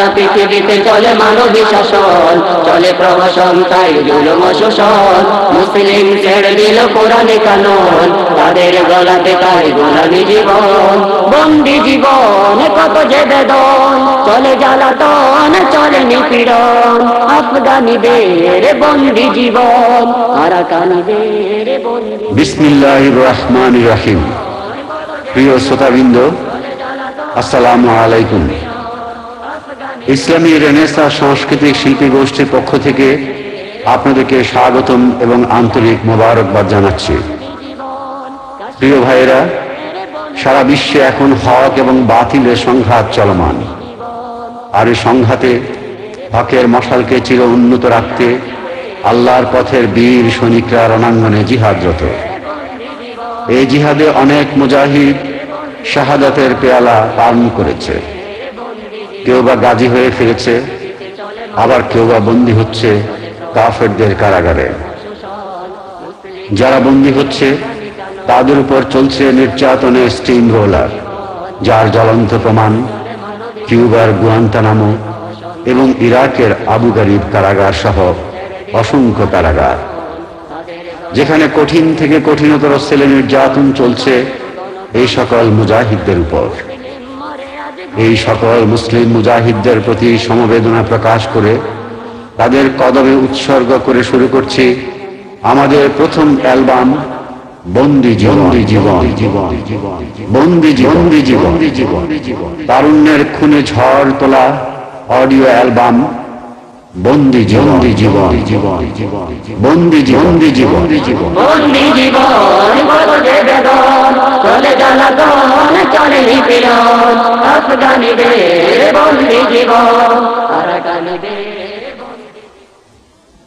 সারা পৃথিবীতে চলে মানবী শাসন, চলে প্রহসন, তাই জুলুম শোষণ। মুসলিম ছেড়ে দিল কোরআনে কানন, তাদের গলাতে তাই গোলামি জীবন। বন্দি জীবন, কত যে বেদন, চলে জ্বালাতন, চলে নিপীড়ন। আফগানিদের বন্দি জীবন আরাকানিদের বন্দি বিসমিল্লাহ রহমান রাহিম। প্রিয় শ্রোতাবৃন্দ, আসসালামু আলাইকুম। ইসলামী রেনেসা সাংস্কৃতিক শিল্পী গোষ্ঠীর পক্ষ থেকে আপনাদেরকে স্বাগতম এবং আন্তরিক মোবারকবাদ জানাচ্ছি। প্রিয় ভাইয়েরা, সারা বিশ্বে এখন হক এবং বাতিলের সংঘাত চলমান। আর এই সংঘাতে হকের মশালকে চির উন্নত রাখতে আল্লাহর পথের বীর সৈনিকরা রণাঙ্গনে জিহাদরত। এই জিহাদে অনেক মুজাহিদ শাহাদাতের পেয়ালা পালন করেছে। কেউ বা গাজী হয়ে ফিরেছে, আবার কেউ বা বন্দী হচ্ছে কাফেরদের কারাগারে। যারা বন্দী হচ্ছে, তাদের উপর চলছে নির্যাতনের স্টিম রোলার যার জ্বলন্ত প্রমাণ কিউবার গুয়ান্তানামো এবং ইরাকের আবু গারিব কারাগার সহ অসংখ্য কারাগার। যেখানে কঠিন থেকে কঠিনতর ছেলে নির্যাতন চলছে এই সকল মুজাহিদদের উপর। এই সকল মুসলিম মুজাহিদদের প্রতি সমবেদনা প্রকাশ করে তাদের কদমে উৎসর্গ করে শুরু করছি আমাদের প্রথম অ্যালবাম বন্দি জীবন জীবন জীবন বন্দি জীবন জীবন জীবন তারুণ্যের খুনে ঝড় তোলা অডিও অ্যালবাম বন্দি জীবন জীবন জীবন বন্দি জীবন জীবন জীবন বন্দি জীবন চলে জ্বালাতন চলে নিপীড়ন জানিবে বন্দি জীব আর